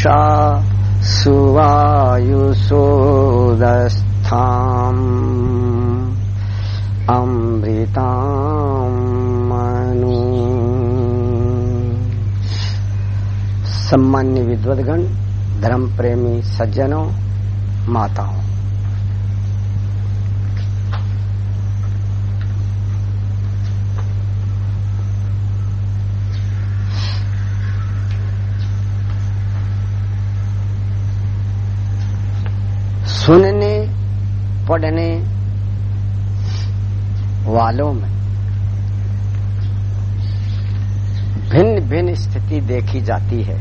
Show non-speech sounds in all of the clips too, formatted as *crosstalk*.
चक्षुषा सुवायुसोदस्थाम् अमृतामनु सम्मान्य विद्वद्गण धर्म प्रेमी सज्जनों माताओं सुनने पढ़ने वालों में भिन्न भिन्न स्थिति देखी जाती है,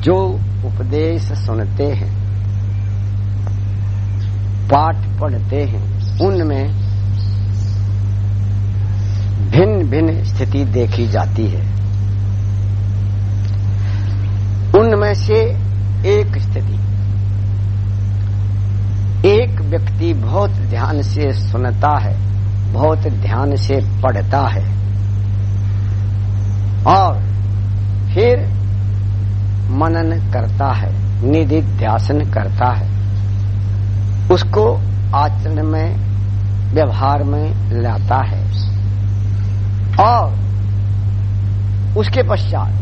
जो उपदेश सुनते हैं, पाठ पढ़ते हैं, उनमें भिन्न भिन्न स्थिति देखी जाती है। उनमें से एक स्थिति, एक व्यक्ति बहुत ध्यान से सुनता है, बहुत ध्यान से पढ़ता है। और फिर मनन करता है निधि ध्यासन करता है। उसको आचरण में, व्यवहार में लाता है। और उसके पश्चात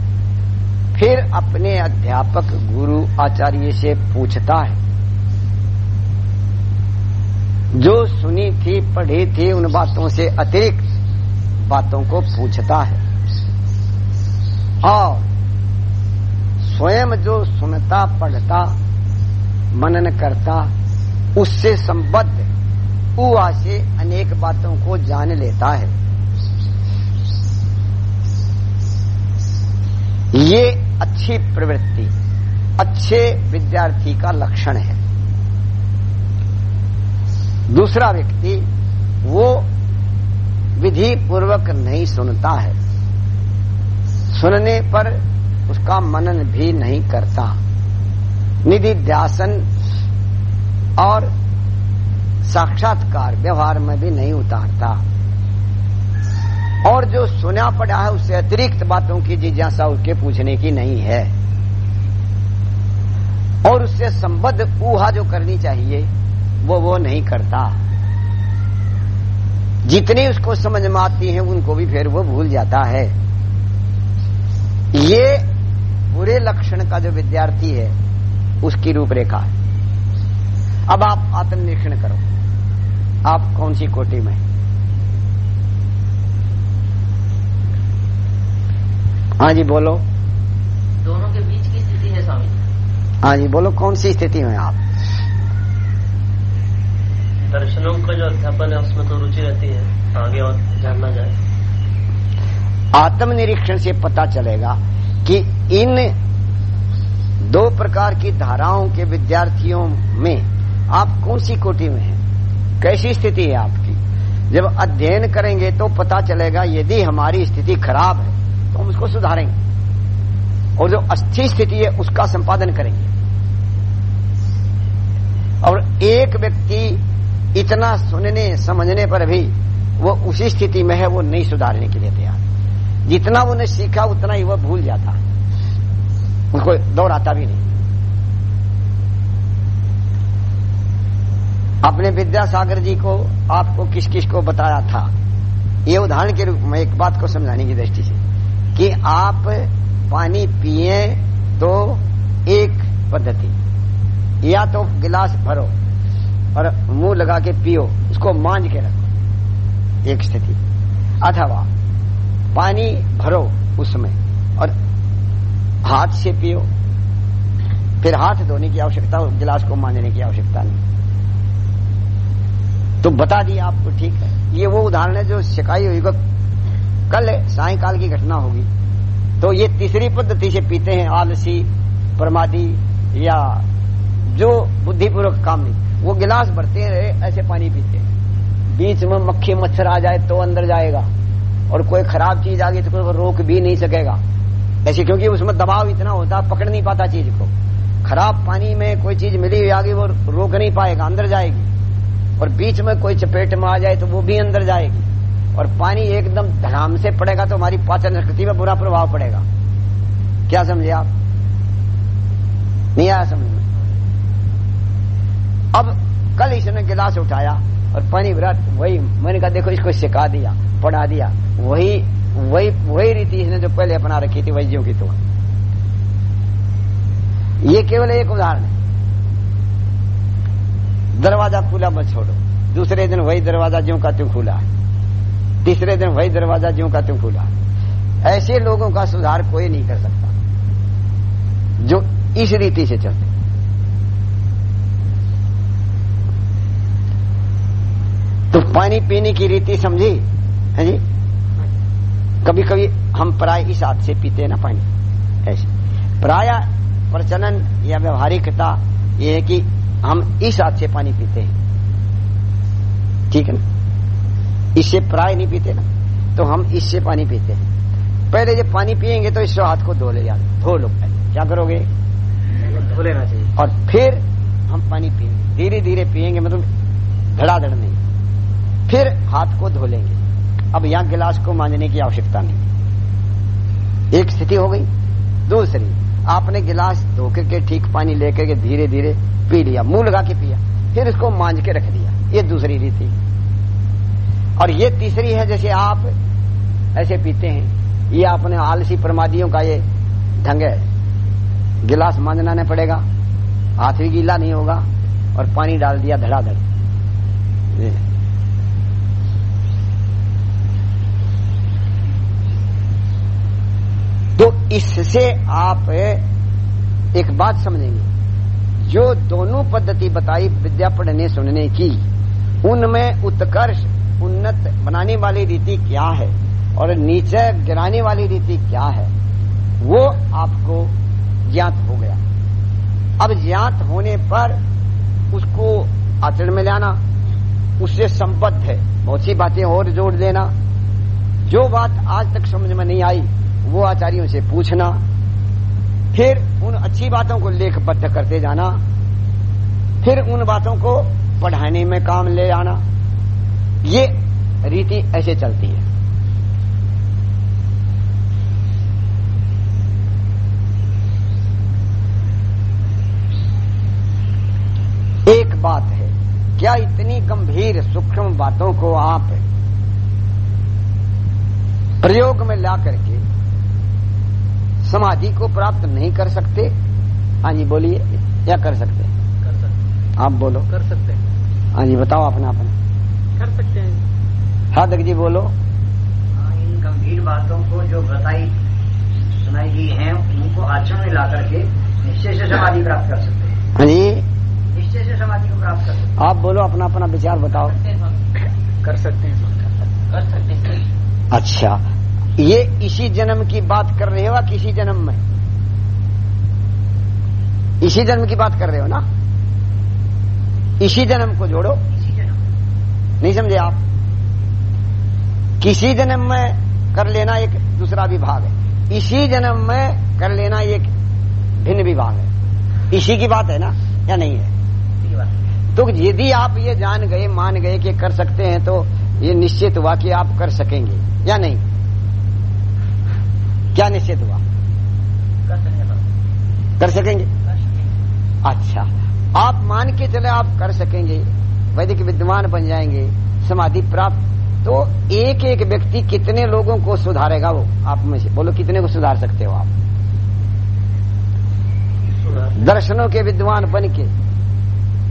फिर अपने अध्यापक गुरु आचार्य से पूछता है जो सुनी थी, पढ़ी थी, उन बातों से अतिरिक्त बातों को पूछता है। और स्वयं जो सुनता, पढ़ता, मनन करता, उससे संबद्ध उआ से अनेक बातों को जान लेता है। ये अच्छी प्रवृत्ति, अच्छे विद्यार्थी का लक्षण है। दूसरा व्यक्ति वो विधि पूर्वक नहीं सुनता है। सुनने पर उसका मनन भी नहीं करता। निधि ध्यासन और साक्षात्कार व्यवहार में भी नहीं उतारता। और जो सुना पड़ा है, उससे अतिरिक्त बातों की जिज्ञासा उसके पूछने की नहीं है। और उससे संबद्ध ऊहा जो करनी चाहिए वो वो नहीं करता। जितनी उसको समझ में आती है उनको भी फिर वो भूल जाता है। ये बुरे लक्षण का जो विद्यार्थी है उसकी रूपरेखा है। अब आप आत्मनिरीक्षण करो। आप कौन सी कोटि में हाँ? जी बोलो। दोनों के बीच की स्थिति है स्वामी हाँ जी बोलो कौन सी स्थिति में आप? दर्शनों का जो अध्यापन है, उसमें तो रुचि रहती है। आगे और जानना जाए। आत्मनिरीक्षण से पता चलेगा कि इन दो प्रकार की धाराओं के विद्यार्थियों में आप कौन सी कोटि में हैं? कैसी स्थिति है आपकी? जब अध्ययन करेंगे तो पता चलेगा, यदि हमारी स्थिति खराब है तो हम उसको सुधारेंगे। और जो अच्छी स्थिति है, उसका संपादन करेंगे। और एक व्यक्ति इतना सुनने, समझने पर भी वो उसी स्थिति में है, वो नहीं सुधारने के लिए तैयार। जितना ने सीखा, उतना ही वह भूल जाता। उसको दोहराता भी नहीं। अपने विद्यासागर जी को, आपको किस किस को बताया था? ये उदाहरण के रूप में एक बात को समझाने की दृष्टि से कि आप पानी पिए तो एक पद्धति, या तो गिलास भरो। और मुँह लगा के पियो उसको मांझ के रखो। एक स्थिति। अथवा पानी भरो उसमें और हाथ से पियो। फिर हाथ धोने की आवश्यकता गिलास को मांझने की आवश्यकता नहीं। तो बता दिया आपको, ठीक है। ये वो उदाहरण है जो शिकाई हुई कल सायकाल की घटना होगी। तो ये तीसरी पद्धति से पीते हैं आलसी, प्रमादी या जो बुद्धिपूर्वक काम नहीं। वो गिलास भरते रहे ऐसे पानी पीते बीच में मक्खी मच्छर आ जाए तो अंदर जाएगा। और कोई खराब चीज़ आ गई तो कोई रोक भी नहीं सकेगा। ऐसे क्योंकि उसमें दबाव इतना होता, पकड़ नहीं पाता चीज़ को। खराब पानी में कोई चीज़ मिली हुई आगे, वो रोक नहीं पाएगा, अंदर जाएगी। और बीच में कोई चपेट में आ जाए तो वो भी अंदर जाएगी। और पानी एकदम धड़ाम से पड़ेगा तो हमारी पाचन शक्ति में बुरा प्रभाव पड़ेगा। क्या समझे आप? नहीं आया समझ में? अब कल इसने गिलास उठाया और पानी भरा, वही, मैंने कहा, देखो, इसको सिखा दिया पढ़ा दिया। वही वही वही रीति इसने जो पहले अपना रखी थी, वैज्यों की तो ये केवल एक उदाहरण है। दरवाज़ा खुला मत छोड़ो। दूसरे दिन वही दरवाज़ा ज्यों का त्यों खुला तीसरे दिन वही दरवाज़ा ज्यों का त्यों खुला ऐसे लोगों का सुधार कोई नहीं कर सकता, जो इस रीति से चलते। तो पानी पीने की रीति समझी? है जी? कभी कभी हम प्राय इस हाथ से पीते हैं ना पानी। ऐसे। प्राय प्रचलन या व्यवहारिकता ये है कि हम इस हाथ से पानी पीते हैं। ठीक है ना? इससे प्राय नहीं पीते ना। तो हम इससे पानी पीते हैं। पहले जब पानी पिएँगे तो इस हाथ को धो ले जाते धो लो पहले। क्या करोगे? धो लेना चाहिए। और फिर हम पानी पिएँगे धीरे धीरे पिएँगे मतलब धड़ाधड़ नहीं। फिर हाथ को धो लेंगे। अब यहाँ गिलास को मांजने की आवश्यकता नहीं। एक स्थिति हो गई। दूसरी, आपने गिलास धो के ठीक पानी लेकर के धीरे धीरे पी लिया, मुँह लगा के पिया, फिर इसको मांझ के रख दिया। ये दूसरी रीति। और ये तीसरी है, जैसे आप ऐसे पीते हैं, ये आपने आलसी प्रमादियों का ये ढंग है। गिलास मांझना नहीं पड़ेगा, हाथ भी गीला नहीं होगा और पानी डाल दिया धड़ाधड़। तो इससे आप एक बात समझेंगे। जो दोनों पद्धति बताई विद्या पढ़ने सुनने की, उनमें उत्कर्ष, उन्नत बनाने वाली रीति क्या है और नीचे गिराने वाली रीति क्या है, वो आपको ज्ञात हो गया। अब ज्ञात होने पर उसको आचरण में लाना, उससे संबद्ध है। बहुत सी बातें और जोड़ देना। जो बात आज तक समझ में नहीं आई वो आचार्यों से पूछना, फिर उन अच्छी बातों को लेखबद्ध करते जाना, फिर उन बातों को पढ़ाने में काम ले आना। ये रीति ऐसे चलती है। एक बात है, क्या इतनी गंभीर सूक्ष्म बातों को आप प्रयोग में ला करके समाधि को प्राप्त नहीं कर सकते। हाँ जी बोलिए या कर सकते कर सकते। आप बोलो। कर सकते हैं। हाँ जी बताओ अपना अपना। कर सकते हैं। साधक जी बोलो। हाँ, इन गंभीर बातों को जो बताई सुनाई गई है उनको आचरण में ला करके निश्चय से समाधि प्राप्त कर सकते हैं। हाँ जी। निश्चय से समाधि को प्राप्त कर सकते आप बोलो अपना अपना विचार बताओ। कर सकते हैं। कर सकते हैं। अच्छा। ये इसी जन्म की बात कर रहे हो किसी जन्म में? इसी जन्म की बात कर रहे हो ना? इसी जन्म को जोड़ो। नहीं समझे आप? किसी जन्म में कर लेना एक दूसरा विभाग है। इसी जन्म में कर लेना एक भिन्न विभाग है। इसी की बात है ना? या नहीं है? तो यदि आप ये जान गए, मान गए कि कर सकते हैं तो ये निश्चित हुआ कि आप कर सकेंगे, या नहीं? क्या निश्चित हुआ? कर सकेंगे अच्छा। आप मान के चले आप कर सकेंगे। वैदिक विद्वान बन जाएँगे समाधि प्राप्त। तो एक एक व्यक्ति कितने लोगों को सुधारेगा वो? आप में से बोलो कितने को सुधार सकते हो आप? दर्शनों के विद्वान बन के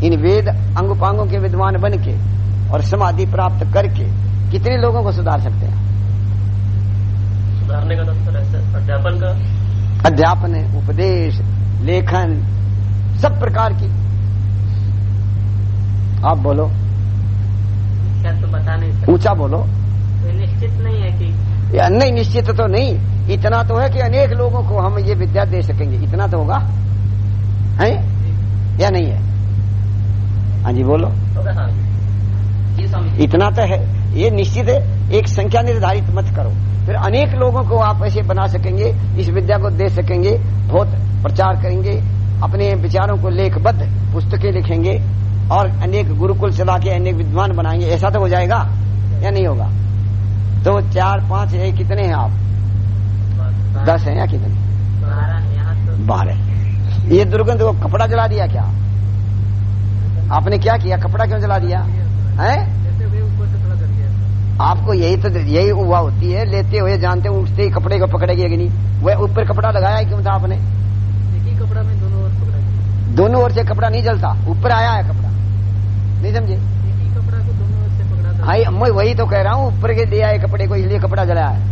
इन वेद अंगुपांगों के विद्वान बन के और समाधि प्राप्त करके कितने लोगों को सुधार सकते हैं? सुधारने का दफ्तर ऐसे अध्यापन का? अध्यापन है उपदेश लेखन सब प्रकार की। आप बोलो। क्या तो बता नहीं सकते। ऊँचा बोलो। कोई निश्चित नहीं है कि या नहीं निश्चित तो नहीं। इतना तो है कि अनेक लोगों को हम ये विद्या दे सकेंगे। इतना तो होगा? है? या नहीं है? हाँ जी बोलो। जी इतना तो है। ये निश्चित है। एक संख्या निर्धारित मत करो। फिर अनेक लोगों को आप ऐसे बना सकेंगे, इस विद्या को दे सकेंगे, बहुत प्रचार करेंगे, अपने विचारों को लेखबद्ध पुस्तकें लिखेंगे, और अनेक गुरुकुल चला के अनेक विद्वान बनाएँगे। ऐसा तो हो जाएगा या नहीं होगा? तो चार, पाँच है, कितने हैं आप? दस हैं या कितने? बारह ये दुर्गंध को कपड़ा जला दिया क्या? आपने क्या किया? कपड़ा क्यों जला दिया? है जैसे वे ऊपर से थोड़ा जल गया आपको यही तो यही हुआ होती है। लेते हुए जानते उठते ही कपड़े को पकड़ेगी अग्नि। वह ऊपर कपड़ा लगाया ही क्यों था आपने? एक ही कपड़ा में दोनों ओर पकड़ा दोनों ओर से कपड़ा नहीं जलता। ऊपर आया है कपड़ा। नहीं समझे? एक कपड़ा को दोनों ओर से पकड़ा था। हाँ मैं वही तो कह रहा हूँ। ऊपर के दिया है कपड़े को इसलिए कपड़ा जलाया है।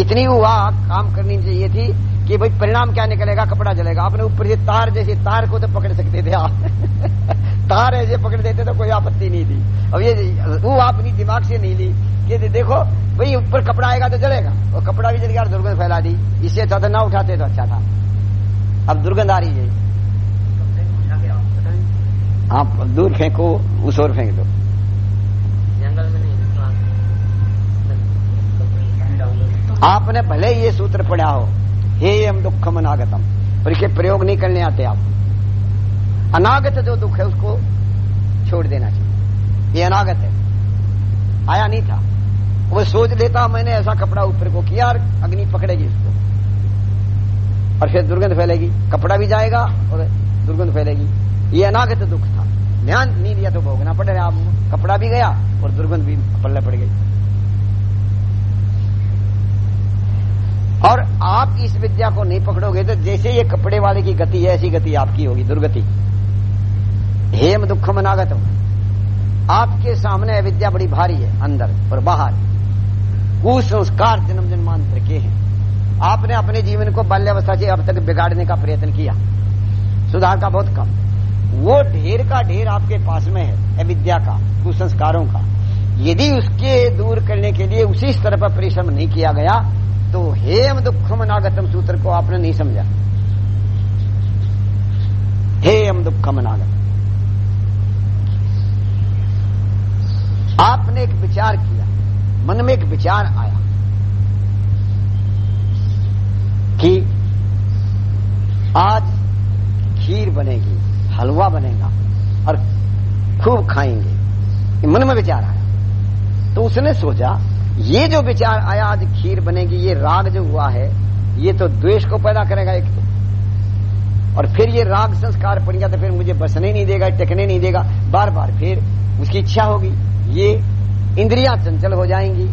इतनी हुआ काम करनी चाहिए थी। कि भाई परिणाम क्या निकलेगा? कपड़ा जलेगा। आपने ऊपर से तार जैसे तार को तो पकड़ सकते थे आप। *laughs* तार ऐसे पकड़ देते तो कोई आपत्ति नहीं थी। अब ये वो अपनी दिमाग से नहीं ली कि देखो भाई ऊपर कपड़ा आएगा तो जलेगा। और कपड़ा भी जल गया और दुर्गंध फैला दी। इससे अच्छा था ना उठाते तो अच्छा था। अब दुर्गंध आ रही है। आप दूर फेंको उस ओर फेंक दो। जंगल में नहीं आपने भले ये सूत्र पढ़ा हो हे दुखम अनागतम। पर इसके प्रयोग नहीं करने आते आप अनागत जो दुख है उसको छोड़ देना चाहिए ये अनागत है आया नहीं था वो सोच लेता मैंने ऐसा कपड़ा ऊपर को किया और अग्नि पकड़ेगी उसको और फिर दुर्गंध फैलेगी कपड़ा भी जाएगा और दुर्गंध फैलेगी ये अनागत दुख था ध्यान नहीं दिया तो भोगना पड़ रहा आप कपड़ा भी गया और दुर्गंध भी पल्ले पड़ गई और आप इस विद्या को नहीं पकड़ोगे तो जैसे ये कपड़े वाले की गति है, ऐसी गति आपकी होगी, दुर्गति। हेम दुखम अनागतम। आपके सामने विद्या बड़ी भारी है, अंदर और बाहर। कुसंस्कार जन्म जन्मांतर के हैं। आपने अपने जीवन को बाल्यावस्था से अब तक बिगाड़ने का प्रयत्न किया। सुधार का बहुत कम। वो ढेर का ढेर आपके पास में है, अविद्या का, कुसंस्कारों का। यदि उसके दूर करने के लिए उसी स्तर पर परिश्रम नहीं किया गया तो हेम दुखम अनागतम सूत्र को आपने नहीं समझा। हेम दुखम अनागतम। आपने एक विचार किया, मन में एक विचार आया कि आज खीर बनेगी, हलवा बनेगा और खूब खाएँगे। मन में विचार आया। तो उसने सोचा ये जो विचार आया आज खीर बनेगी, ये राग जो हुआ है, ये तो द्वेष को पैदा करेगा एक तो। और फिर ये राग संस्कार पड़ गया तो फिर मुझे बसने नहीं देगा, टिकने नहीं देगा। बार बार फिर उसकी इच्छा होगी, ये इंद्रियाँ चंचल हो जाएँगी,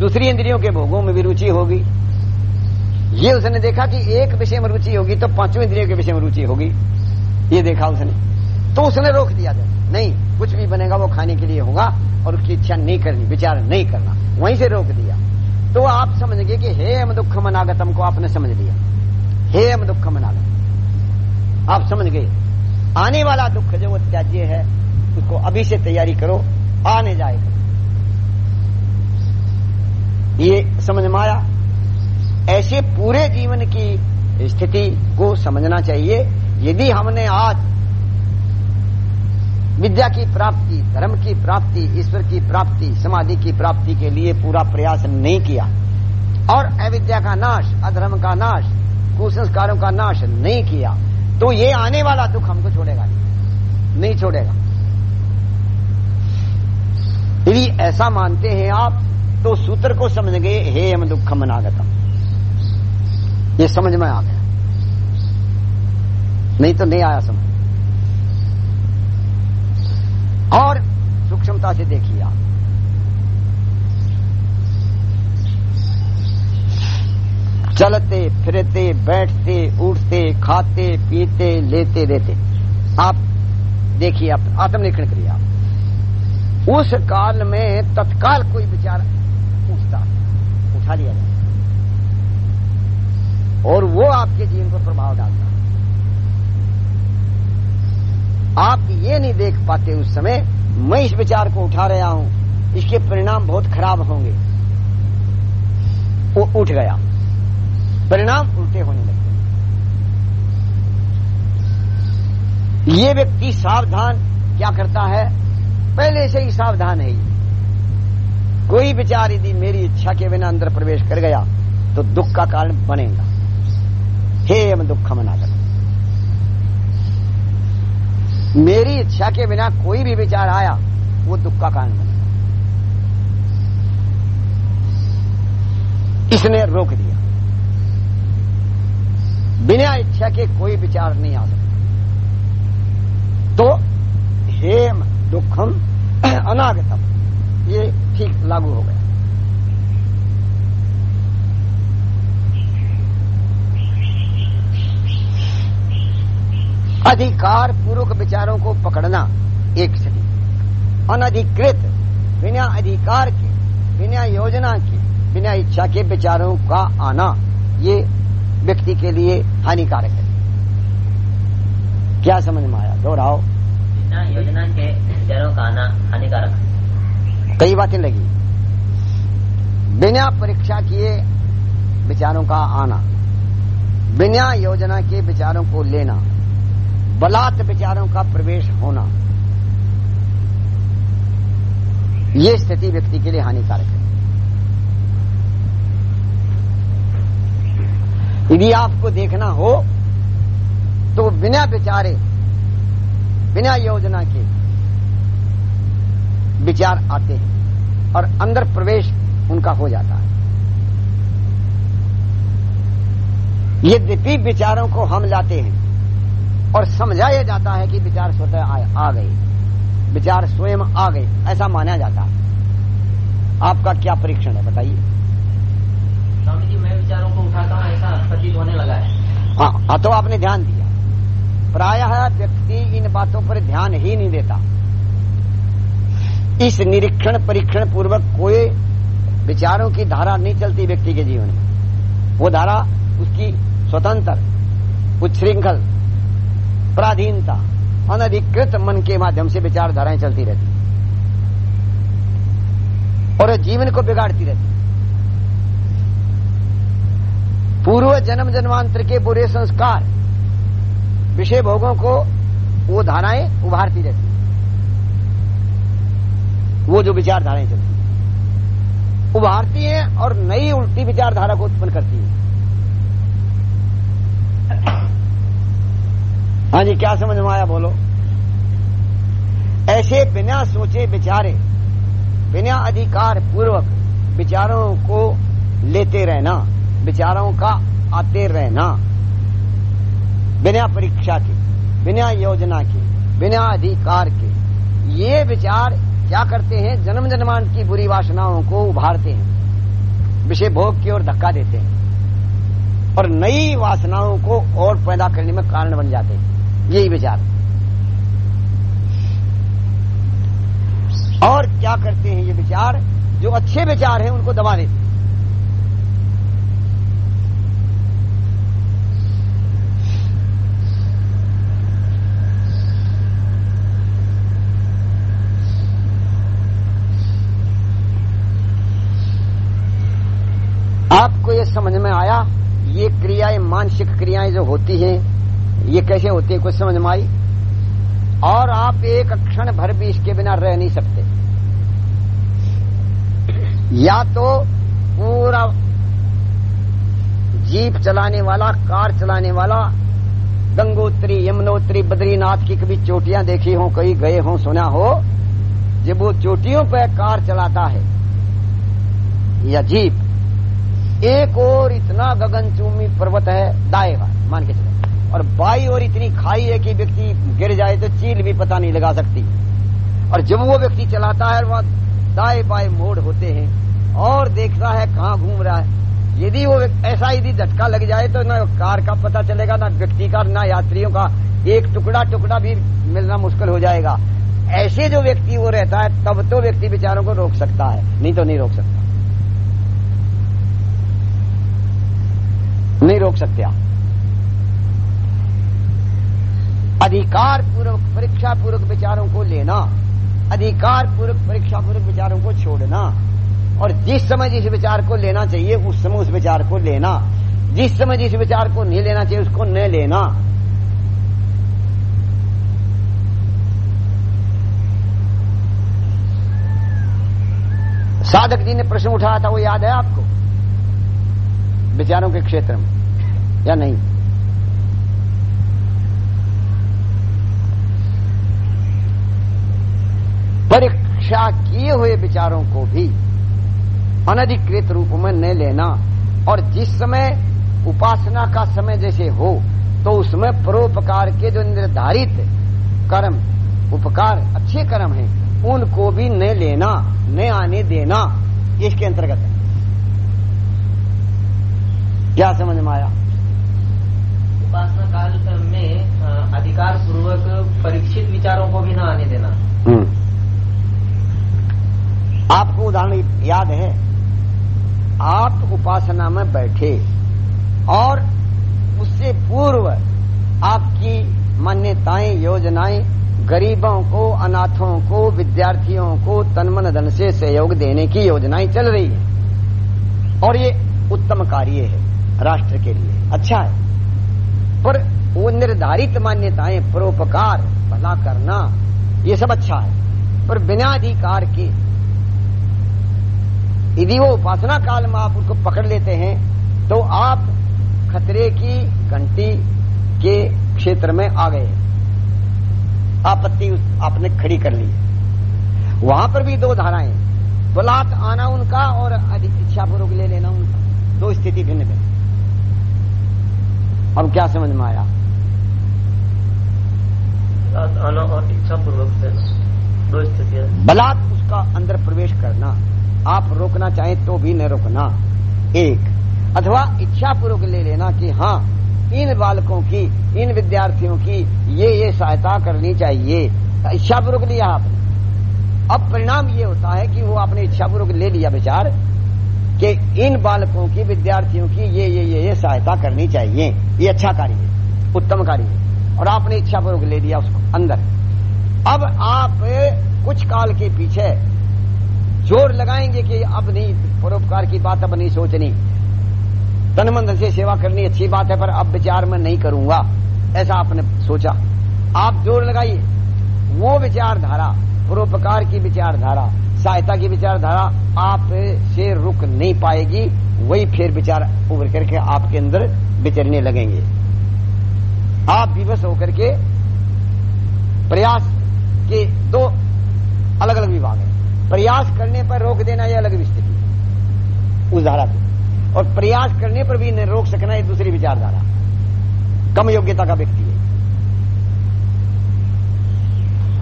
दूसरी इंद्रियों के भोगों में भी रुचि होगी। ये उसने देखा कि एक विषय में रुचि होगी तो पाँचों इंद्रियों के विषय में रुचि होगी। ये देखा उसने। तो उसने रोक दिया था। नहीं, कुछ भी बनेगा, वो खाने के लिए होगा और उसकी इच्छा नहीं करनी, विचार नहीं करना। वहीं से रोक दिया। तो आप समझ गए कि हे हम दुख मनागतम को आपने समझ लिया। हे हम दुख मनागतम आप समझ गए। आने वाला दुख जो वो त्याज्य है, उसको अभी से तैयारी करो, आने जाएगा ये समझ में आया? ऐसे पूरे जीवन की स्थिति को समझना चाहिए। यदि हमने आज विद्या की प्राप्ति धर्म की प्राप्ति ईश्वर की प्राप्ति समाधि की प्राप्ति के लिए पूरा प्रयास नहीं किया। और अविद्या का नाश अधर्म का नाश कुसंस्कारों का नाश नहीं किया। तो ये आने वाला दुख हमको छोड़ेगा नहीं, नहीं छोड़ेगा। यदि ऐसा मानते हैं आप तो सूत्र को समझ गए हे हम दुखम अनागतम। ये समझ में आ गया। नहीं तो नहीं आया समझ। और सूक्ष्मता से देखिए आप। चलते, फिरते, बैठते, उठते, खाते, पीते, लेते रहते आप देखिए, आप आत्मनिरीक्षण करिए आप। उस काल में तत्काल कोई विचार उठता उठा लिया जाता और वो आपके जीवन पर प्रभाव डालता आप ये नहीं देख पाते उस समय, मैं इस विचार को उठा रहा हूँ, इसके परिणाम बहुत खराब होंगे। वो उठ गया। परिणाम उल्टे होने लगते ये व्यक्ति सावधान क्या करता है? पहले से ही सावधान है ये। कोई विचार यदि मेरी इच्छा के बिना अंदर प्रवेश कर गया तो दुख का कारण बनेगा। हे हम दुख मना कर मेरी इच्छा के बिना कोई भी विचार आया, वो दुख का कारण बने इसने रोक दिया। बिना इच्छा के कोई विचार नहीं आ सकता। तो हेम, दुखम, अनागतम, ये ठीक लागू हो गया। अधिकार पूर्वक विचारों को पकड़ना एक स्थिति अनधिकृत बिना अधिकार के बिना योजना के बिना इच्छा के विचारों का आना ये व्यक्ति के लिए हानिकारक है। क्या समझ में आया? दोहराओ। बिना योजना के विचारों का आना हानिकारक। कई बातें लगी। बिना परीक्षा किए विचारों का आना बिना योजना के विचारों को लेना बलात् विचारों का प्रवेश होना। ये स्थिति व्यक्ति के लिए हानिकारक है। यदि आपको देखना हो तो बिना विचारे बिना योजना के विचार आते हैं और अंदर प्रवेश उनका हो जाता है। यद्यपि विचारों को हम लाते हैं और समझाया जाता है कि विचार स्वतः आ, आ गए। विचार स्वयं आ गए ऐसा माना जाता है। आपका क्या परीक्षण है बताइए। स्वामी जी मैं विचारों को उठाता हूँ ऐसा प्रतीत होने लगा है। हाँ हाँ, तो आपने ध्यान दिया। प्रायः व्यक्ति इन बातों पर ध्यान ही नहीं देता। इस निरीक्षण परीक्षण पूर्वक कोई विचारों की धारा नहीं चलती व्यक्ति के जीवन में। वो धारा उसकी स्वतंत्र उच्छृंखल पराधीनता, अनधिकृत मन के माध्यम से विचारधाराएँ चलती रहती। और जीवन को बिगाड़ती रहती। पूर्व जन्म जन्मांतर के बुरे संस्कार, विषय भोगों को वो धाराएँ उभारती रहती। वो जो विचारधाराएँ चलती उभारती हैं और नई उल्टी विचारधारा को उत्पन्न करती है। हाँ जी, क्या समझ में आया? बोलो। ऐसे बिना सोचे विचारे बिना अधिकार पूर्वक विचारों को लेते रहना, विचारों का आते रहना, बिना परीक्षा के, बिना योजना के, बिना अधिकार के, ये विचार क्या करते हैं? जन्म जन्मांत की बुरी वासनाओं को उभारते हैं, विषय भोग की ओर धक्का देते हैं और नई वासनाओं को और पैदा करने में कारण बन जाते हैं। यही विचार और क्या करते हैं ये विचार? जो अच्छे विचार हैं, उनको दबा देते आपको ये समझ में आया, ये क्रियाएँ, मानसिक क्रियाएँ जो होती हैं ये कैसे होती है, कुछ समझ में आई? और आप एक क्षण भर भी इसके बिना रह नहीं सकते। या तो पूरा जीप चलाने वाला, कार चलाने वाला, गंगोत्री, यमुनोत्री, बद्रीनाथ की कभी चोटियाँ देखी हो, कहीं गए हो, सुना हो, जब वो चोटियों पर कार चलाता है, या जीप, एक और इतना गगनचूमी पर्वत है दाएगा मान के चलो। और बाई और इतनी खाई है कि व्यक्ति गिर जाए तो चील भी पता नहीं लगा सकती। और जब वो व्यक्ति चलाता है वह दाएँ बाएँ मोड़ होते हैं और देखता है कहाँ घूम रहा है, यदि वो ऐसा यदि झटका लग जाए तो ना कार का पता चलेगा, ना व्यक्ति का, ना यात्रियों का। एक टुकड़ा टुकड़ा भी मिलना मुश्किल हो जाएगा। ऐसे जो व्यक्ति वो रहता है, तब तो व्यक्ति विचारों को रोक सकता है, नहीं तो नहीं रोक सकता। नहीं रोक सकते आप। अधिकार पूर्वक परीक्षा पूर्वक विचारों को लेना अधिकार पूर्वक परीक्षा पूर्वक विचारों को छोड़ना, और जिस समय जिस विचार को लेना चाहिए, उस समय उस विचार को लेना। जिस समय जिस विचार को नहीं लेना चाहिए, उसको न लेना। साधक जी ने प्रश्न उठाया था, वो याद है आपको? विचारों के क्षेत्र में, या नहीं? परीक्षा किए हुए विचारों को भी अनधिकृत रूप में न लेना। और जिस समय उपासना का समय जैसे हो तो उसमें परोपकार के जो निर्धारित कर्म उपकार अच्छे कर्म हैं उनको भी न लेना न आने देना इसके अंतर्गत है। क्या समझ में आया? उपासना काल में अधिकार पूर्वक परीक्षित विचारों को भी न आने देना। हम्म। आपको उदाहरण याद है। आप उपासना में बैठे और उससे पूर्व आपकी मान्यताएँ, योजनाएँ गरीबों को, अनाथों को, विद्यार्थियों को तनमन धन से सहयोग देने की योजनाएँ चल रही है। और ये उत्तम कार्य है राष्ट्र के लिए। अच्छा है। पर वो निर्धारित मान्यताएँ, परोपकार, भला करना, ये सब अच्छा है। पर बिना अधिकार के यदि वो उपासना काल में आप उसको पकड़ लेते हैं तो आप खतरे की घंटी के क्षेत्र में आ गए आपत्ति आपने खड़ी कर ली वहाँ पर भी दो धाराएँ बलात् आना उनका और अधिक इच्छापूर्वक ले लेना उनका। दो स्थिति भिन्न भिन्न। अब क्या समझ में आया? आना और इच्छा पूर्वक देना दो स्थितियाँ। बलात् उसका अंदर प्रवेश करना। आप रोकना चाहें तो भी न रोकना। एक, अथवा इच्छा पूर्वक ले लेना कि हाँ इन बालकों की, इन विद्यार्थियों की ये ये सहायता करनी चाहिए। इच्छा पूर्वक लिया आपने। अब परिणाम ये होता है कि वो आपने इच्छा पूर्वक ले लिया विचार कि इन बालकों की, विद्यार्थियों की ये ये ये ये सहायता करनी चाहिए। ये अच्छा कार्य है, उत्तम कार्य है। और आपने इच्छा पूर्वक ले लिया उसको अंदर। अब आप कुछ काल के पीछे ज़ोर लगाएँगे कि अब नहीं, परोपकार की बात अब नहीं सोचनी। तन मन से सेवा करनी अच्छी बात है, पर अब विचार में नहीं करूँगा। ऐसा आपने सोचा। आप ज़ोर लगाइए। वो विचारधारा, परोपकार की विचारधारा, सहायता की विचारधारा आप से रुक नहीं पाएगी। वही फिर विचार उभर करके आपके अंदर विचरने लगेंगे। आप विवश होकर के प्रयास के दो अलग अलग विभाग हैं। प्रयास करने पर रोक देना यह अलग स्थिति है। उस धारा को और प्रयास करने पर भी रोक सकना ये दूसरी विचारधारा। कम योग्यता का व्यक्ति है।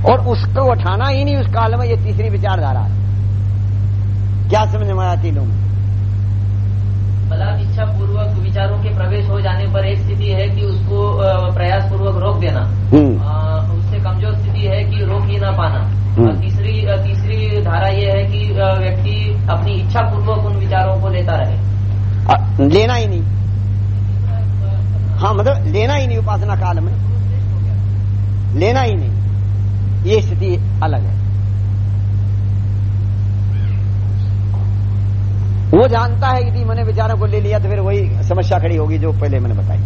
और उसको उठाना ही नहीं उस काल में ये तीसरी विचारधारा है। क्या समझ में आया तीनों में इच्छा पूर्वक विचारों के प्रवेश हो जाने पर एक स्थिति है कि उसको प्रयास पूर्वक रोक देना। हम्म। उससे कमज़ोर स्थिति है कि रोक ही ना पाना। तीसरी तीसरी धारा ये है कि व्यक्ति अपनी इच्छा पूर्वक उन विचारों को लेता रहे। अ, लेना ही नहीं। हाँ मतलब लेना ही नहीं उपासना काल में। लेना ही नहीं। ये स्थिति अलग है। वो जानता है यदि मैंने विचारों को ले लिया तो फिर वही समस्या खड़ी होगी जो पहले मैंने बताई।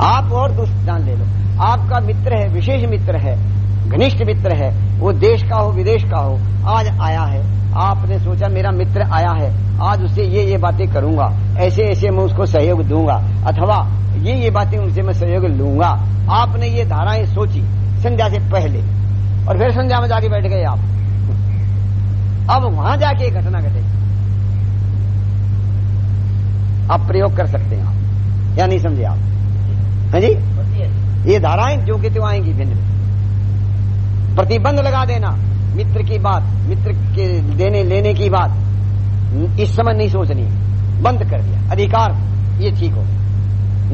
आप और दुष्ट जान ले लो। आपका मित्र है विशेष मित्र है घनिष्ठ मित्र है वो देश का हो विदेश का हो आज आया है। आपने सोचा मेरा मित्र आया है आज उससे ये ये बातें करूँगा। ऐसे ऐसे मैं उसको सहयोग दूँगा। अथवा ये ये बातें उनसे मैं सहयोग लूँगा। आपने ये धाराएँ सोची संध्या से पहले और फिर संध्या में जाके बैठ गए आप। अब वहाँ जाके घटना घटेगी आप प्रयोग कर सकते हैं आप या नहीं समझे आप? हाँ जी? ये धाराएँ जो कि त्यो आएँगी भिन्न भिन्न प्रतिबंध लगा देना। मित्र की बात, मित्र के देने, लेने की बात। इस समय नहीं सोचनी। बंद कर दिया। अधिकार ये ठीक हो।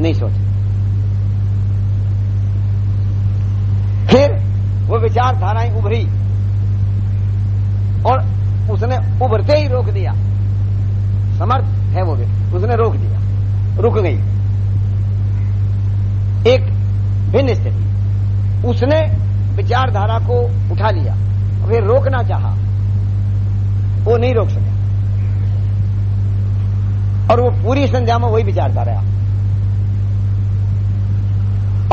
नहीं सोच फिर वो विचारधाराएँ उभरी। और उसने उभरते ही रोक दिया। समर्थ है वो व्यक्ति। उसने रोक दिया। रुक गई। एक भिन्न स्थिति। उसने विचारधारा को उठा लिया। फिर रोकना चाहा, वो नहीं रोक सका। और वो पूरी संध्या में वही विचारधारा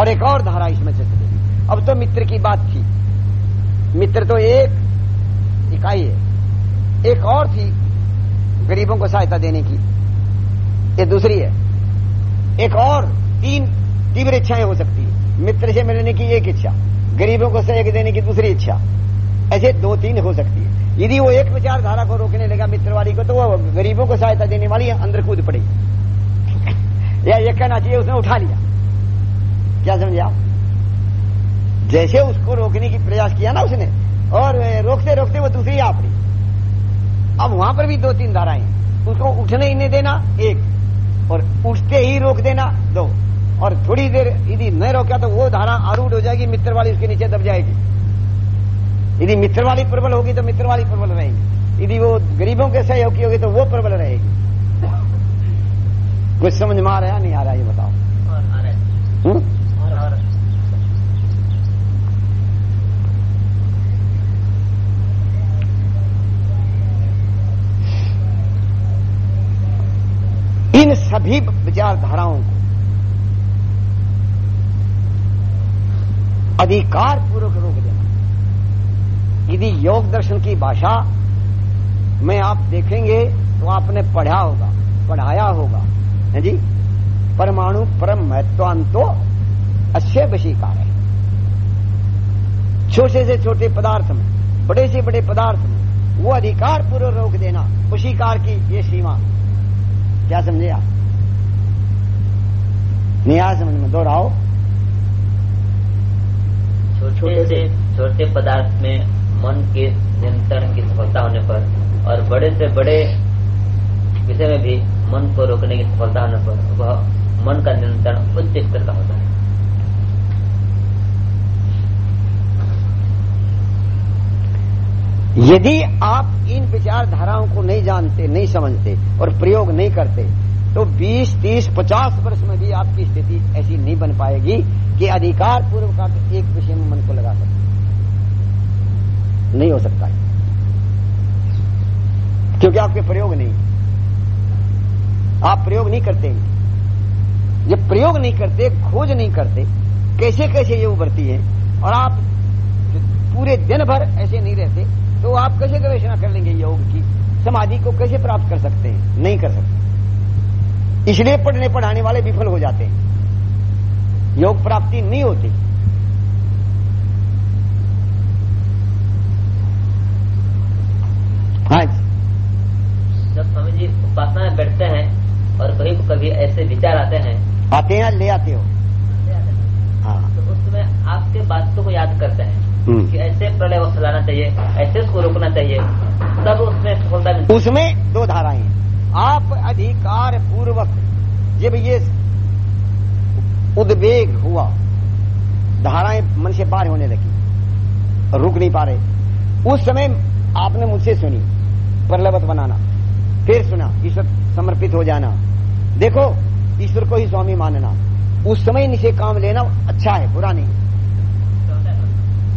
और एक और धारा इसमें चल चलेगी अब तो मित्र की बात थी मित्र तो एक इकाई है। एक और थी, गरीबों को सहायता देने की। ये दूसरी है। एक और तीन तीव्र इच्छाएँ हो सकती है। मित्र से मिलने की एक इच्छा। गरीबों को सहयोग देने की दूसरी इच्छा। ऐसे दो तीन हो सकती है। यदि वो एक विचारधारा को रोकने लगा मित्र वाली को तो वो गरीबों को सहायता देने वाली अंदर कूद पड़ेगी या ये कहना चाहिए, उसने उठा लिया। क्या समझे आप? जैसे उसको रोकने की प्रयास किया ना उसने, और रोकते रोकते वो दूसरी आ पड़ी। अब वहाँ पर भी दो तीन धाराएँ उसको उठने ही नहीं देना, एक, और उठते ही रोक देना, दो। और थोड़ी देर यदि न रोका तो वो धारा आरूढ़ हो जाएगी मित्र वाली उसके नीचे दब जाएगी। यदि मित्र वाली प्रबल होगी तो मित्र वाली प्रबल रहेगी। यदि वो गरीबों के सहयोग की होगी तो वो प्रबल रहेगी। कुछ समझ में आ रहा है नहीं आ रहा ये बताओ? इन सभी विचारधाराओं को अधिकार पूर्वक रोक देना। यदि योग दर्शन की भाषा में आप देखेंगे तो आपने पढ़ा होगा, पढ़ाया होगा। है जी? परमाणु परम महत्वांतो अच्छे वशीकार है। छोटे से छोटे पदार्थ में, बड़े से बड़े पदार्थ में, वो अधिकार पूर्वक रोक देना, वशीकार की ये सीमा। क्या समझे आप? नहीं आया समझ में दोहराओ। छोटे से छोटे पदार्थ में मन के नियंत्रण की सफलता होने पर और बड़े से बड़े विषय में भी मन को रोकने की सफलता होने पर वह मन का नियंत्रण उच्च स्तर का होता है। यदि आप इन विचारधाराओं को नहीं जानते नहीं समझते और प्रयोग नहीं करते तो 20, 30, 50 वर्ष में भी आपकी स्थिति ऐसी नहीं बन पाएगी कि अधिकार पूर्वक आप एक विषय में मन को लगा सकते नहीं हो सकता है। क्योंकि आपके प्रयोग नहीं। आप प्रयोग नहीं करते। जब प्रयोग नहीं करते खोज नहीं करते कैसे कैसे ये उभरती है और आप पूरे दिन भर ऐसे नहीं रहते तो आप कैसे गवेषणा कर लेंगे योग की? समाधि को कैसे प्राप्त कर सकते हैं? नहीं कर सकते। इसलिए पढ़ने पढ़ाने वाले विफल हो जाते हैं। योग प्राप्ति नहीं होती। हाँ जी। जब स्वामी जी उपासना में बैठते हैं और कभी कभी ऐसे विचार आते हैं। आते हैं ले आते हो? हाँ। तो उस समय आपके बातों को याद करते हैं हम्म। कि ऐसे प्रलय वक्त लाना चाहिए ऐसे उसको रोकना चाहिए। तब उसमें सफलता उसमें दो धाराएँ हैं। आप अधिकार पूर्वक जब ये उद्वेग हुआ। धाराएँ मन से पार होने लगी, रुक नहीं पा रहे। उस समय आपने मुझसे सुनी प्रलवत बनाना, फिर सुना, ईश्वर समर्पित हो जाना। देखो, ईश्वर को ही स्वामी मानना। उस समय नीचे काम लेना अच्छा है, बुरा नहीं।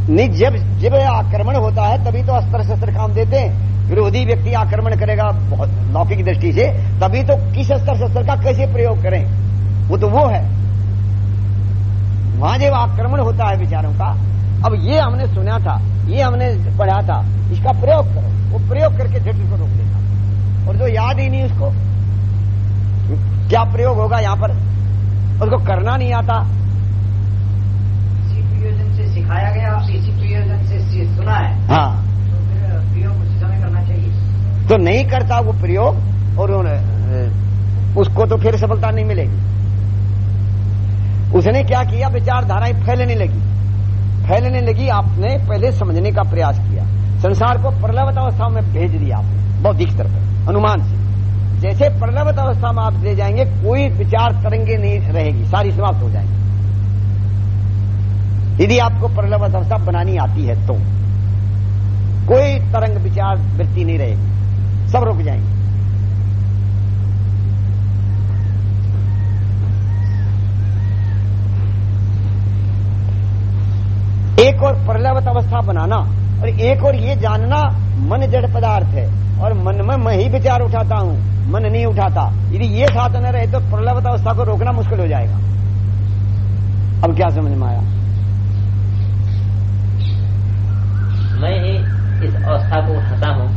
नहीं, जब जब आक्रमण होता है, तभी तो अस्त्र शस्त्र काम देते हैं। विरोधी व्यक्ति आक्रमण करेगा बहुत लौकिक दृष्टि से तभी तो किस अस्त्र शस्त्र का कैसे प्रयोग करें? वो तो वो है। वहाँ जब आक्रमण होता है विचारों का अब ये हमने सुना था ये हमने पढ़ा था इसका प्रयोग करो। वो प्रयोग करके झट को रोक देगा और जो याद ही नहीं उसको क्या प्रयोग होगा यहाँ पर? उसको करना नहीं आता। इसी प्रयोजन से सिखाया गया और इसी प्रयोजन से सुना है। हाँ तो फिर प्रयोग उसी समय करना तो नहीं करता वो प्रयोग, और उसको तो फिर सफलता नहीं मिलेगी। उसने क्या किया? विचारधाराएँ फैलने लगी। फैलने लगी, आपने पहले समझने का प्रयास किया। संसार को प्रलवत अवस्था में भेज दिया आपने बौद्धिक स्तर पर अनुमान से जैसे प्रलवत अवस्था में आप ले जाएँगे, कोई विचार तरंगे नहीं रहेगी, सारी समाप्त हो जाएँगी। यदि आपको प्रलवत अवस्था बनानी आती है तो कोई तरंग विचार वृत्ति नहीं रहेगी। सब रुक जाएँगे। एक और प्रलवत अवस्था बनाना और एक और ये जानना, मन जड़ पदार्थ है और मन में मैं ही विचार उठाता हूँ, मन नहीं उठाता। यदि ये साथ न रहे तो प्रलवत अवस्था को रोकना मुश्किल हो जाएगा। अब क्या समझ में आया? मैं ही इस अवस्था को उठाता हूँ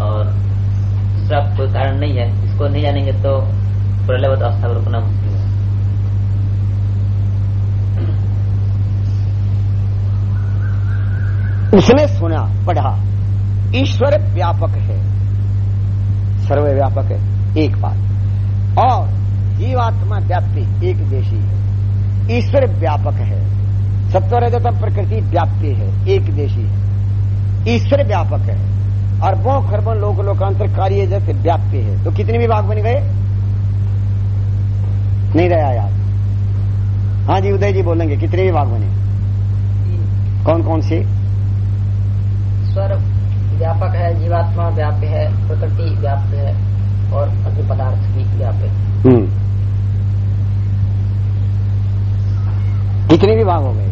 और इसका कोई कारण नहीं है, इसको नहीं जानेंगे तो प्रलयवत अवस्था को रोकना मुश्किल है उसने सुना, पढ़ा। ईश्वर व्यापक है। सर्वव्यापक है, एक बात। और जीवात्मा व्याप्ति एक देशी है। ईश्वर व्यापक है। सत्व रजतम प्रकृति व्याप्ति है, एक देशी है। ईश्वर व्यापक है। अरबों खरबों लोक लोकांतर कार्य जैसे व्याप्ति है। तो कितने विभाग बन गए नहीं रहा याद हाँ जी उदय जी बोलेंगे कितने विभाग बने? कौन कौन से? स्वर व्यापक है जीवात्मा व्याप्य है प्रकृति व्याप्य है और अन्य पदार्थ भी व्याप्य है। हम्म। कितने विभाग हो गए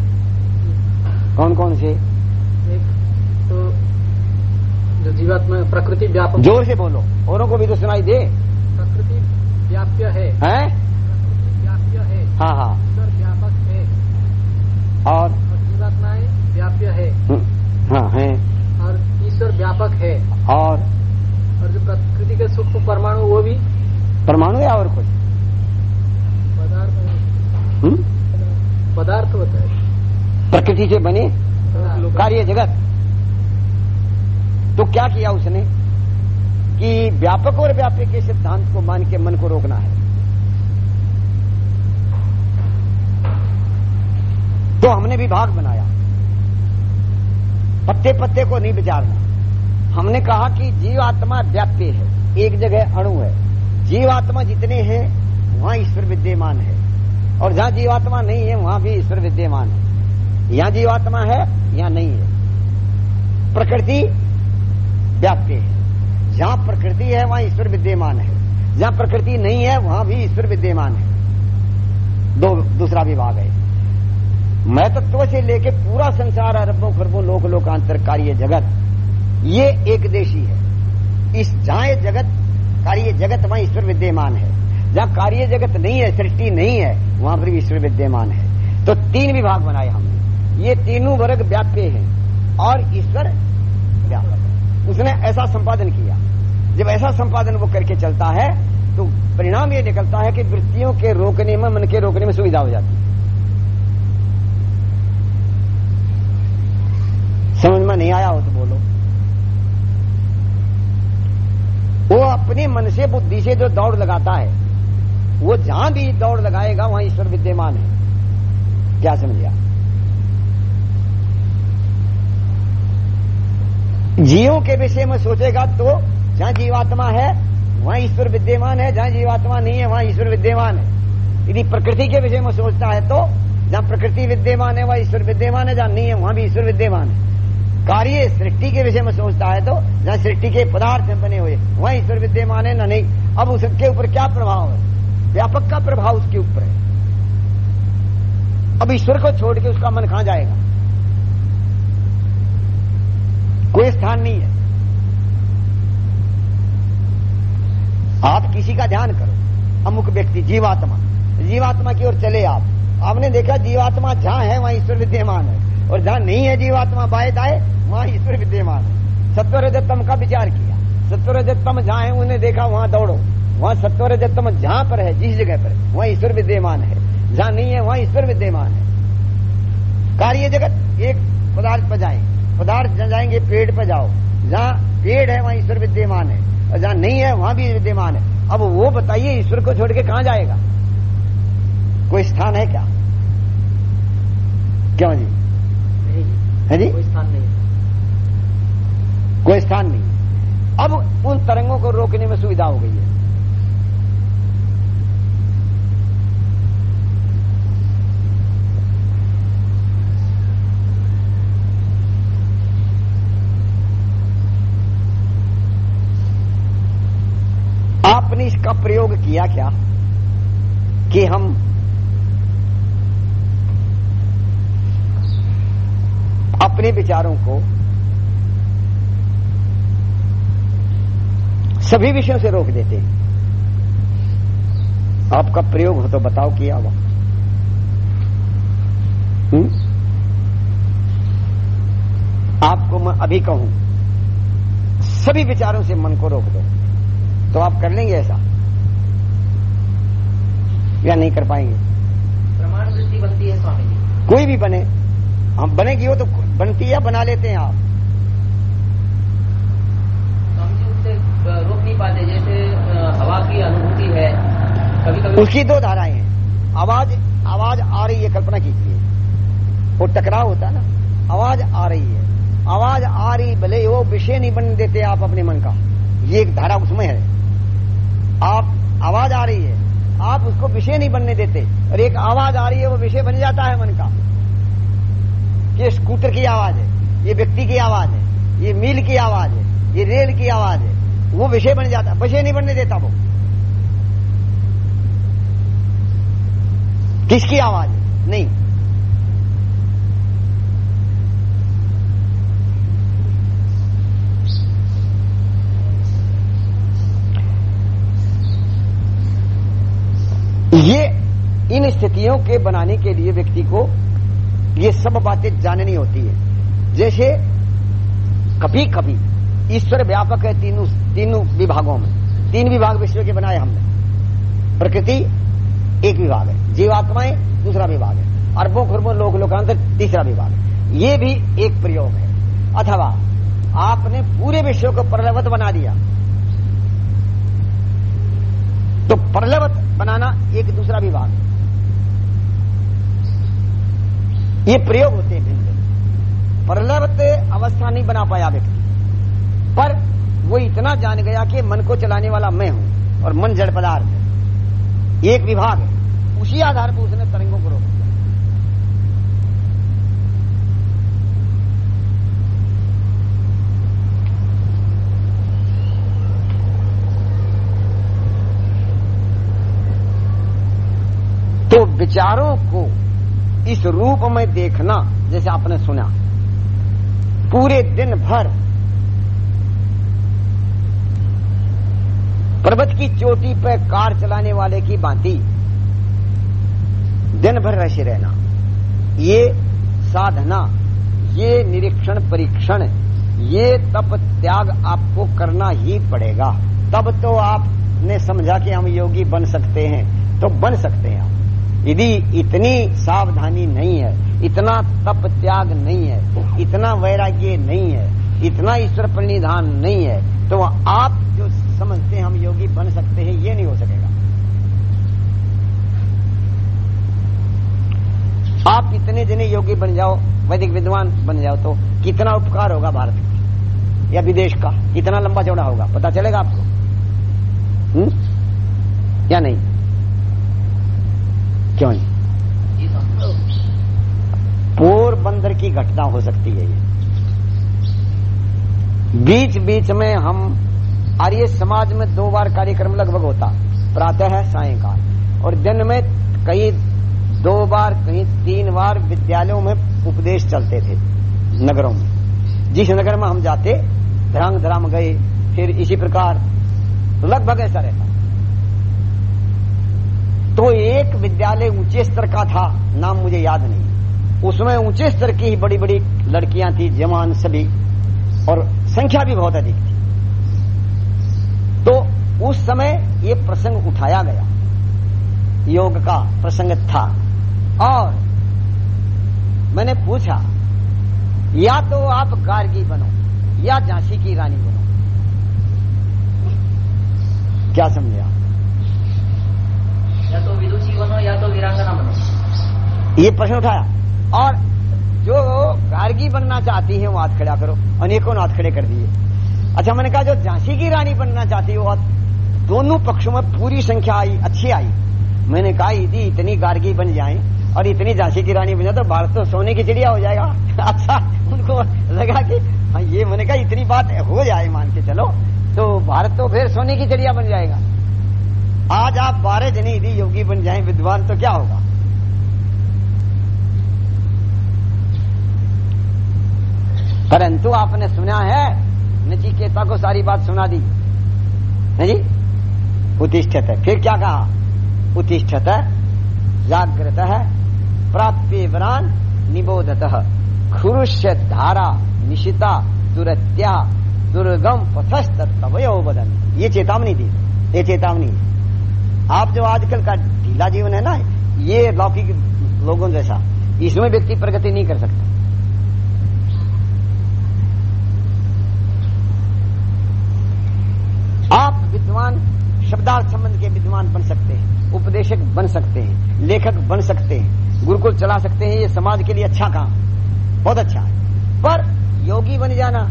कौन कौन से? जो जीवात्मा प्रकृति व्यापक ज़ोर से बोलो। औरों को भी तो सुनाई दे। प्रकृति व्याप्य है। हैं? प्रकृति व्याप्य है। हाँ हाँ। ईश्वर व्यापक है। और? और जीवात्माएँ व्याप्य है। हम्म, हाँ हैं। और ईश्वर व्यापक है। और? और जो प्रकृति के सूक्ष्म परमाणु वो भी? परमाणु या और कुछ पदार्थ। हम्म? पदार्थ होता है। प्रकृति से बने कार्य जगत। तो क्या किया उसने? कि व्यापक और व्यापक के सिद्धांत को मान के मन को रोकना है। तो हमने विभाग बनाया। पत्ते पत्ते को नहीं विचारना हमने कहा कि जीवात्मा व्याप्य है, एक जगह अणु है। जीवात्मा जितने हैं, वहाँ ईश्वर विद्यमान है। और जहाँ जीवात्मा नहीं है, वहाँ भी ईश्वर विद्यमान है। यहाँ जीवात्मा है, यहाँ नहीं है। प्रकृति व्याप्य है। जहाँ प्रकृति है, वहाँ ईश्वर विद्यमान है। जहाँ प्रकृति नहीं है, वहाँ भी ईश्वर विद्यमान है। दो, दूसरा विभाग है। मैं तत्व से लेके पूरा संसार, अरबों, खरबों, लोक लोकांतर कार्य जगत, ये एक देशी है। इस, जहाँ जगत, कार्य जगत, वहाँ ईश्वर विद्यमान है। जहाँ कार्य जगत नहीं है, सृष्टि नहीं है, वहाँ पर ईश्वर विद्यमान है। तो तीन विभाग बनाए हमने। ये तीनों वर्ग व्याप्य हैं और ईश्वर व्यापक उसने ऐसा संपादन किया। जब ऐसा संपादन वो करके चलता है तो परिणाम ये निकलता है कि वृत्तियों के रोकने में, मन के रोकने में सुविधा हो जाती है। समझ में नहीं आया हो तो बोलो। वो अपने मन से बुद्धि से जो दौड़ लगाता है, वो जहाँ भी दौड़ लगाएगा, वहाँ ईश्वर विद्यमान है। क्या समझिया जीवों के विषय में सोचेगा तो जहाँ जीवात्मा है, वहाँ ईश्वर विद्यमान है, जहाँ जीवात्मा नहीं है, वहाँ ईश्वर विद्यमान है। यदि प्रकृति के विषय में सोचता है तो जहाँ प्रकृति विद्यमान है, वहाँ ईश्वर विद्यमान है, जहाँ नहीं है, वहाँ भी ईश्वर विद्यमान है। कार्य सृष्टि के विषय में सोचता है तो जहाँ सृष्टि के पदार्थ बने हुए, वहाँ ईश्वर विद्यमान है ना नहीं। अब उसके ऊपर क्या प्रभाव है? व्यापक का प्रभाव उसके ऊपर है। अब ईश्वर को छोड़ के उसका मन कहाँ जाएगा? कोई स्थान नहीं है। आप किसी का ध्यान करो। अमुक व्यक्ति, जीवात्मा। जीवात्मा की ओर चले आप। आपने देखा जीवात्मा जहाँ है, वहाँ ईश्वर विद्यमान है। और जहाँ नहीं है जीवात्मा बाएँ दाएँ, वहाँ ईश्वर विद्यमान है। सत्वरजतम का विचार किया। सत्वरजतम जहाँ है, उन्हें देखा, वहाँ दौड़ो। वहाँ सत्वरजतम जहाँ पर है, जिस जगह पर, वहाँ ईश्वर विद्यमान है। जहाँ नहीं है, वहाँ ईश्वर विद्यमान है। कार्य जगत, एक पदार्थ पर जाए। पदार्थ जहाँ जाएँगे पेड़ पर जाओ। जहाँ पेड़ है वहाँ ईश्वर विद्यमान है। और जहाँ नहीं है वहाँ भी विद्यमान है। अब वो बताइए ईश्वर को छोड़ के कहाँ जाएगा? कोई स्थान है क्या? क्यों जी? जी, है जी? कोई स्थान नहीं कोई स्थान नहीं। अब उन तरंगों को रोकने में सुविधा हो गई है। इसका प्रयोग किया क्या? कि हम अपने विचारों को सभी विषयों से रोक देते हैं। आपका प्रयोग हो तो बताओ किया हुआ हम्म? आपको मैं अभी कहूँ, सभी विचारों से मन को रोक दो। तो आप कर लेंगे ऐसा? या नहीं कर पाएँगे। प्रमाण वृत्ति बनती है स्वामी जी। कोई भी बने हम बनेगी वो तो बनती है या बना लेते हैं आप। रोक नहीं पाते जैसे हवा की अनुभूति है कभी कभी उसकी दो धाराएँ हैं। आवाज़ आवाज़ आ रही है कल्पना कीजिए। वो टकराव होता है ना। आवाज़ आ रही है। आवाज़ आ रही भले वो विषय नहीं बन देते आप अपने मन का। ये एक धारा उसमें है। आप आवाज़ आ रही है। आप उसको विषय नहीं बनने देते। और एक आवाज़ आ रही है, वो विषय बन जाता है मन का। ये स्कूटर की आवाज़ है, ये व्यक्ति की आवाज़ है, ये मील की आवाज़ है, ये रेल की आवाज़ है, वो विषय बन जाता विषय नहीं बनने देता वो। किसकी आवाज़ है? नहीं। ये इन स्थितियों के बनाने के लिए व्यक्ति को ये सब बातें जाननी होती है। जैसे कभी कभी ईश्वर व्यापक है तीनों तीनों विभागों में। तीन विभाग विश्व के बनाए हमने। प्रकृति एक विभाग है, जीवात्माएँ दूसरा विभाग है, अरबों खरबों लोक लोकांतर तीसरा विभाग है। ये भी एक प्रयोग है। अथवा आपने पूरे विश्व को प्रलवत बना दिया। तो प्रलवत बनाना एक दूसरा विभाग है। ये प्रयोग होते हैं भिन्न। प्रलवत अवस्था नहीं बना पाया व्यक्ति। पर वो इतना जान गया कि मन को चलाने वाला मैं हूँ और मन जड़ पदार्थ है। एक विभाग है। उसी आधार पर उसने तरंगों को रोक दिया तो विचारों को इस रूप में देखना, जैसे आपने सुना। पूरे दिन भर पर्वत की चोटी पर कार चलाने वाले की भांति दिन भर रहना। ये साधना, ये निरीक्षण परीक्षण, ये तप त्याग आपको करना ही पड़ेगा। तब तो आपने समझा कि हम योगी बन सकते हैं तो बन सकते हैं आप। यदि इतनी सावधानी नहीं है, इतना तप त्याग नहीं है, इतना वैराग्य नहीं है, इतना ईश्वर प्रणिधान नहीं है तो आप जो समझते हैं हम योगी बन सकते हैं, ये नहीं हो सकेगा। आप इतने जने योगी बन जाओ, वैदिक विद्वान बन जाओ तो कितना उपकार होगा भारत का या विदेश का? कितना लंबा चौड़ा होगा? पता चलेगा आपको? हुँ? या नहीं? क्यों? पोरबंदर की घटना हो सकती है ये। बीच बीच में हम आर्य समाज में दो बार कार्यक्रम लगभग होता, प्रातः है सायंकाल। और दिन में कई दो बार कहीं तीन बार विद्यालयों में उपदेश चलते थे, नगरों में। जिस नगर में हम जाते धरांग धराम गए, फिर इसी प्रकार, लगभग ऐसा रहता। तो एक विद्यालय ऊँचे स्तर का था, नाम मुझे याद नहीं। उसमें ऊँचे स्तर की ही बड़ी बड़ी लड़कियाँ थी, जवान सभी, और संख्या भी बहुत अधिक थी। तो उस समय ये प्रसंग उठाया गया। योग का प्रसंग था। और मैंने पूछा, या तो आप गार्गी बनो, या झांसी की रानी बनो। क्या समझे आप? या तो विदुषी बनो या तो वीरांगना बनो। ये प्रश्न उठाया। और जो गार्गी बनना चाहती है, वो हाथ खड़ा करो। अनेकों हाथ खड़े कर दिए। अच्छा मैंने कहा, जो झांसी की रानी बनना चाहती है, वो दोनों पक्षों में पूरी संख्या आई, अच्छी आई। मैंने कहा, यदि इतनी गार्गी बन जाए और इतनी झांसी की रानी बन जाए तो भारत तो सोने की चिड़िया हो जाएगा। *laughs* अच्छा उनको लगा कि हाँ ये मैंने कहा, इतनी बात हो जाए, मान के चलो तो भारत तो फिर सोने की चिड़िया बन जाएगा। आज आप बारह जने यदि योगी बन जाए, विद्वान तो क्या होगा? परंतु आपने सुना है नचिकेता को सारी बात सुना दी। है जी? उत्तिष्ठत है। फिर क्या कहा? उत्तिष्ठत जागृत है प्राप्य वरान निबोधत। खुरुष्य धारा, निशिता, दुरत्या, दुर्गम पथस्त तवयो बदन ये चेतावनी दी। ये चेतावनी। आप जो आजकल का ढीला जीवन है ना, ये लौकिक लोगों जैसा, इसमें व्यक्ति प्रगति नहीं कर सकता। आप विद्वान, शब्दार्थ संबंध के विद्वान बन सकते हैं, उपदेशक बन सकते हैं, लेखक बन सकते हैं, गुरुकुल चला सकते हैं, ये समाज के लिए अच्छा काम, बहुत अच्छा है। पर योगी बन जाना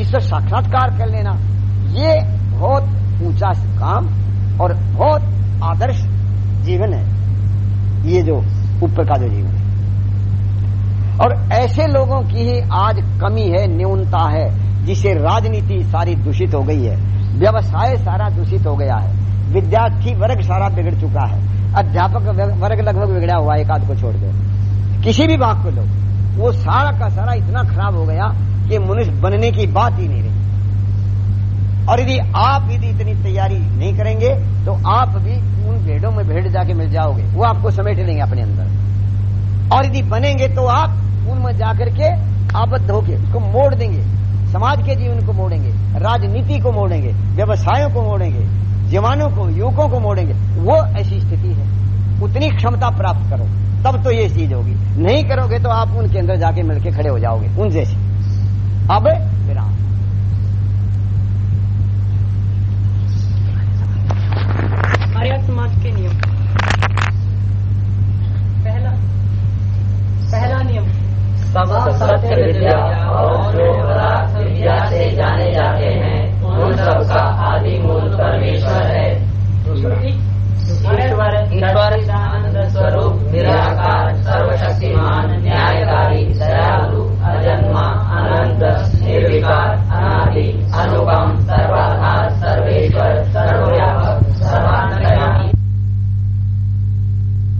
ईश्वर साक्षात्कार कर लेना, ये बहुत ऊँचा काम और बहुत आदर्श जीवन है। ये जो ऊपर का जो जीवन है। और ऐसे लोगों की ही आज कमी है, न्यूनता है, जिसे राजनीति सारी दूषित हो गई है। व्यवसाय सारा दूषित हो गया है। विद्यार्थी वर्ग सारा बिगड़ चुका है। अध्यापक वर्ग लगभग बिगड़ा हुआ एक आध को छोड़ दो। किसी भी भाग को लो। वो सारा का सारा इतना खराब हो गया कि मनुष्य बनने की बात ही नहीं रही। और यदि आप यदि इतनी तैयारी नहीं करेंगे तो आप भी उन भेड़ों में भेड़ जाके मिल जाओगे। वो आपको समेट लेंगे अपने अंदर। और यदि बनेंगे तो आप उनमें जाकर के आबद्ध होके उसको मोड़ देंगे। समाज के जीवन को मोड़ेंगे, राजनीति को मोड़ेंगे, व्यवसायों को मोड़ेंगे, जवानों को, युवकों को मोड़ेंगे। वो ऐसी स्थिति है। उतनी क्षमता प्राप्त करो, तब तो ये चीज़ होगी। नहीं करोगे तो आप उनके अंदर जाके मिलके खड़े हो जाओगे, उन जैसे। अब विद्या और जो पदार्थ विद्या से जाने जाते हैं। उन सबका आदि मूल परमेश्वर है। स्वरूप निराकार सर्वशक्तिमान न्यायकारी दयालु अजन्मा अनंत निर्विकार अनादि अनुपम सर्वाधार सर्वेश्वर सर्वया